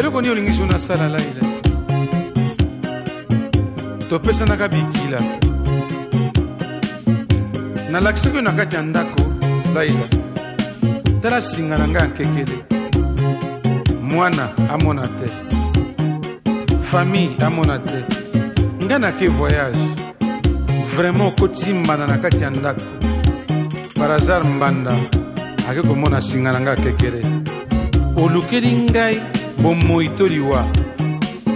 eloko nini olingi so nasala laila topesanaka bikila nalakisaki yo na kati ya ndako laila tala singa na ngai ya nkekele mwana amona te famille amona te nga nake voyage vraiment okotimbana na kati ya ndako par hasard mbanda ake komona singa na nga kekele olukeli ngai bomoi to liwa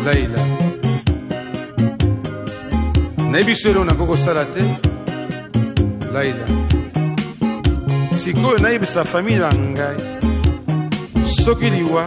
laila nayebi so eloo nakoki kosala te laila sikoyo nayebisa famille na ngai soki liwa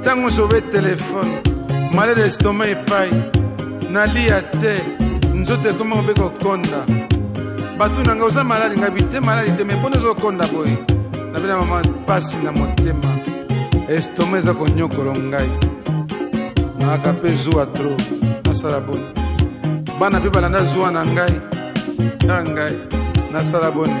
ntango zobe telefone malade ya estoma epai naliya te nzoto ekoma obe kokonda bato na ngai oza maladi ngai bite maladi te mai mpona ezokonda boye nabela mama mpasi na motema estoma eza konyokolo ngai naaka mpe zuwa tro nasala boni bana mpe balanda zuwa na ngai ya ngai nasala boni